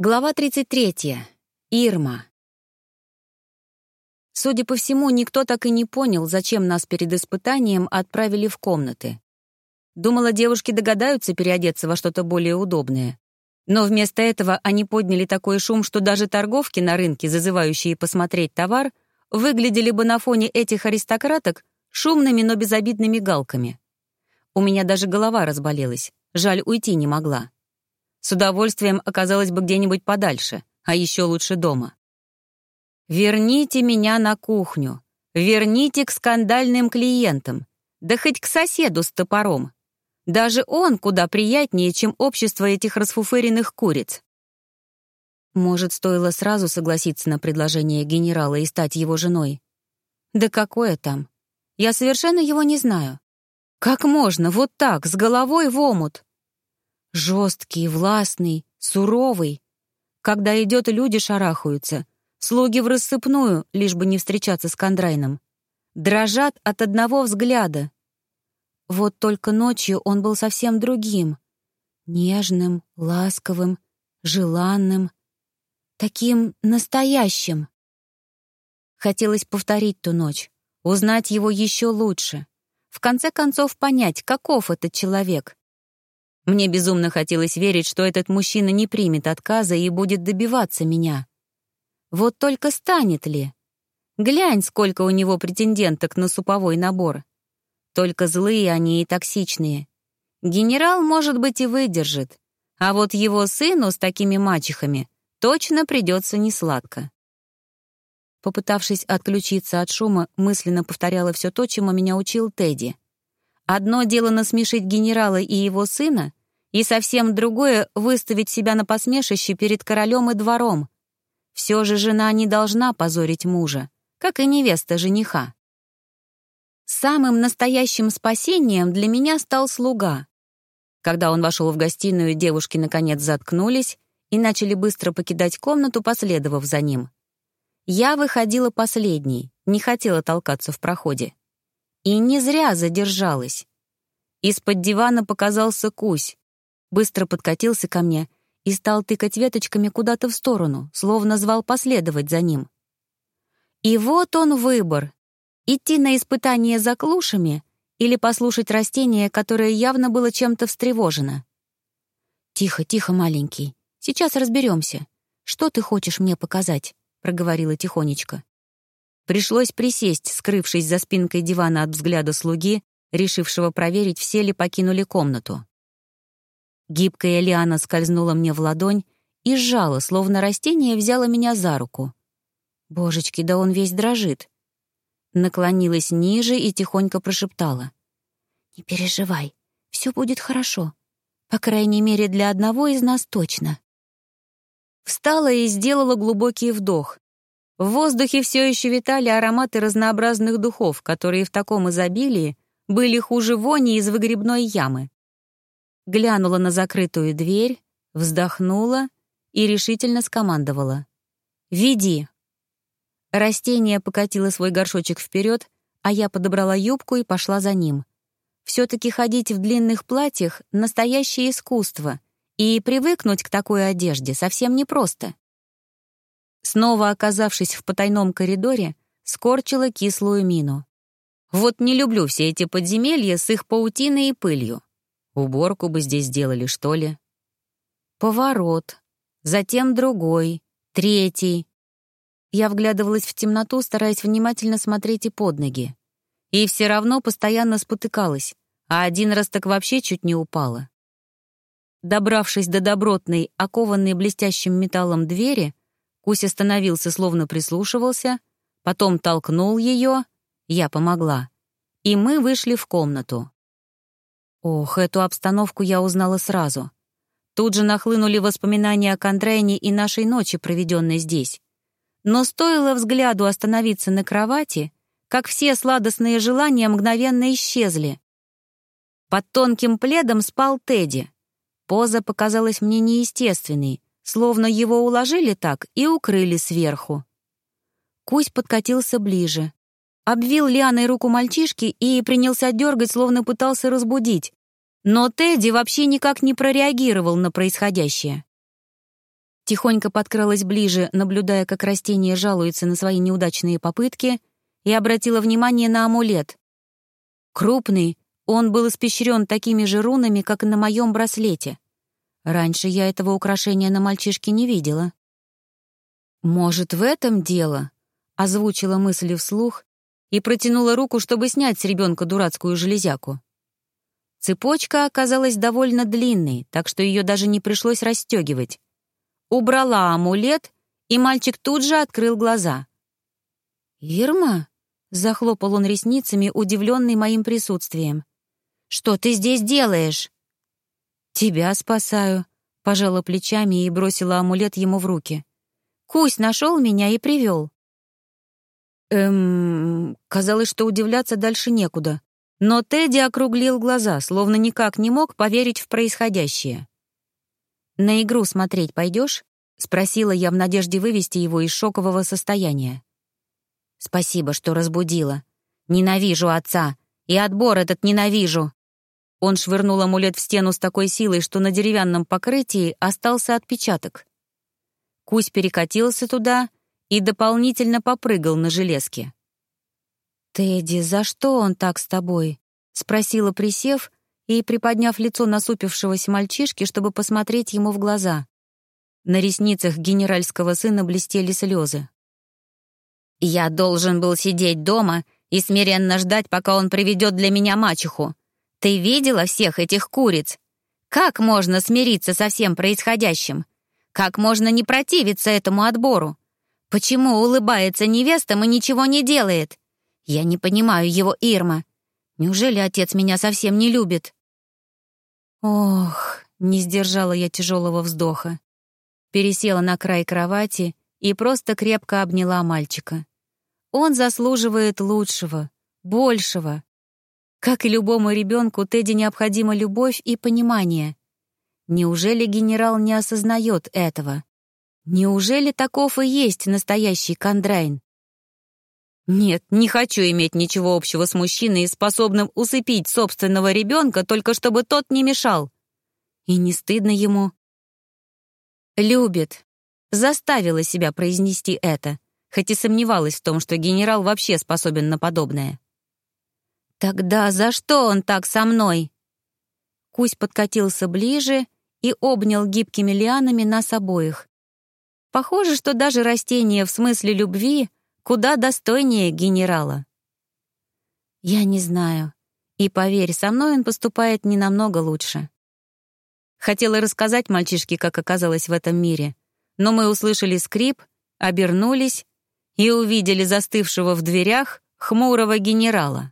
Глава 33. Ирма. Судя по всему, никто так и не понял, зачем нас перед испытанием отправили в комнаты. Думала, девушки догадаются переодеться во что-то более удобное. Но вместо этого они подняли такой шум, что даже торговки на рынке, зазывающие посмотреть товар, выглядели бы на фоне этих аристократок шумными, но безобидными галками. У меня даже голова разболелась, жаль, уйти не могла. С удовольствием оказалась бы где-нибудь подальше, а еще лучше дома. Верните меня на кухню. Верните к скандальным клиентам. Да хоть к соседу с топором. Даже он куда приятнее, чем общество этих расфуфыренных куриц. Может, стоило сразу согласиться на предложение генерала и стать его женой? Да какое там? Я совершенно его не знаю. Как можно вот так, с головой в омут? Жесткий, властный, суровый. Когда идет, люди шарахаются. Слуги в рассыпную, лишь бы не встречаться с Кондрайном. Дрожат от одного взгляда. Вот только ночью он был совсем другим. Нежным, ласковым, желанным. Таким настоящим. Хотелось повторить ту ночь, узнать его еще лучше. В конце концов понять, каков этот человек. Мне безумно хотелось верить, что этот мужчина не примет отказа и будет добиваться меня. Вот только станет ли? Глянь, сколько у него претенденток на суповой набор. Только злые они и токсичные. Генерал, может быть, и выдержит. А вот его сыну с такими мачехами точно придется несладко. Попытавшись отключиться от шума, мысленно повторяла все то, чему меня учил Тедди. Одно дело насмешить генерала и его сына, и совсем другое — выставить себя на посмешище перед королем и двором. Все же жена не должна позорить мужа, как и невеста жениха. Самым настоящим спасением для меня стал слуга. Когда он вошел в гостиную, девушки наконец заткнулись и начали быстро покидать комнату, последовав за ним. Я выходила последней, не хотела толкаться в проходе. И не зря задержалась. Из-под дивана показался Кусь, быстро подкатился ко мне и стал тыкать веточками куда-то в сторону, словно звал последовать за ним. И вот он выбор — идти на испытание за клушами или послушать растение, которое явно было чем-то встревожено. «Тихо, тихо, маленький, сейчас разберемся. Что ты хочешь мне показать?» — проговорила тихонечко. Пришлось присесть, скрывшись за спинкой дивана от взгляда слуги, решившего проверить, все ли покинули комнату. Гибкая лиана скользнула мне в ладонь и сжала, словно растение взяло меня за руку. Божечки, да он весь дрожит. Наклонилась ниже и тихонько прошептала. «Не переживай, все будет хорошо. По крайней мере, для одного из нас точно». Встала и сделала глубокий вдох. В воздухе все еще витали ароматы разнообразных духов, которые в таком изобилии были хуже вони из выгребной ямы глянула на закрытую дверь, вздохнула и решительно скомандовала. «Веди!» Растение покатило свой горшочек вперед, а я подобрала юбку и пошла за ним. Все-таки ходить в длинных платьях — настоящее искусство, и привыкнуть к такой одежде совсем непросто. Снова оказавшись в потайном коридоре, скорчила кислую мину. Вот не люблю все эти подземелья с их паутиной и пылью. Уборку бы здесь сделали, что ли? Поворот. Затем другой. Третий. Я вглядывалась в темноту, стараясь внимательно смотреть и под ноги. И все равно постоянно спотыкалась, а один раз так вообще чуть не упала. Добравшись до добротной, окованной блестящим металлом двери, Кусь остановился, словно прислушивался, потом толкнул ее, я помогла, и мы вышли в комнату. Ох, эту обстановку я узнала сразу. Тут же нахлынули воспоминания о Кондрейне и нашей ночи, проведенной здесь. Но стоило взгляду остановиться на кровати, как все сладостные желания мгновенно исчезли. Под тонким пледом спал Тедди. Поза показалась мне неестественной, словно его уложили так и укрыли сверху. Кусь подкатился ближе, обвил лианой руку мальчишки и принялся дергать, словно пытался разбудить. Но Тедди вообще никак не прореагировал на происходящее. Тихонько подкралась ближе, наблюдая, как растение жалуется на свои неудачные попытки, и обратила внимание на амулет. Крупный, он был испещрен такими же рунами, как и на моем браслете. Раньше я этого украшения на мальчишке не видела. «Может, в этом дело?» — озвучила мысли вслух и протянула руку, чтобы снять с ребенка дурацкую железяку. Цепочка оказалась довольно длинной, так что ее даже не пришлось расстегивать. Убрала амулет, и мальчик тут же открыл глаза. «Ирма?» — захлопал он ресницами, удивленный моим присутствием. «Что ты здесь делаешь?» «Тебя спасаю», — пожала плечами и бросила амулет ему в руки. «Кусь нашел меня и привел». Эм, казалось, что удивляться дальше некуда. Но Тедди округлил глаза, словно никак не мог поверить в происходящее. «На игру смотреть пойдешь?» — спросила я в надежде вывести его из шокового состояния. «Спасибо, что разбудила. Ненавижу отца. И отбор этот ненавижу». Он швырнул амулет в стену с такой силой, что на деревянном покрытии остался отпечаток. Кусь перекатился туда и дополнительно попрыгал на железке. «Тедди, за что он так с тобой?» — спросила, присев и приподняв лицо насупившегося мальчишки, чтобы посмотреть ему в глаза. На ресницах генеральского сына блестели слезы. «Я должен был сидеть дома и смиренно ждать, пока он приведет для меня мачеху. Ты видела всех этих куриц? Как можно смириться со всем происходящим? Как можно не противиться этому отбору? Почему улыбается невестам и ничего не делает? Я не понимаю его, Ирма. Неужели отец меня совсем не любит? Ох, не сдержала я тяжелого вздоха. Пересела на край кровати и просто крепко обняла мальчика. Он заслуживает лучшего, большего. Как и любому ребенку, Тедди необходима любовь и понимание. Неужели генерал не осознает этого? Неужели таков и есть настоящий Кондрайн? Нет, не хочу иметь ничего общего с мужчиной, способным усыпить собственного ребенка, только чтобы тот не мешал. И не стыдно ему. Любит. Заставила себя произнести это, хоть и сомневалась в том, что генерал вообще способен на подобное. «Тогда за что он так со мной?» Кусь подкатился ближе и обнял гибкими лианами нас обоих. Похоже, что даже растение в смысле любви куда достойнее генерала. Я не знаю. И поверь, со мной он поступает не намного лучше. Хотела рассказать мальчишке, как оказалось в этом мире, но мы услышали скрип, обернулись и увидели застывшего в дверях хмурого генерала.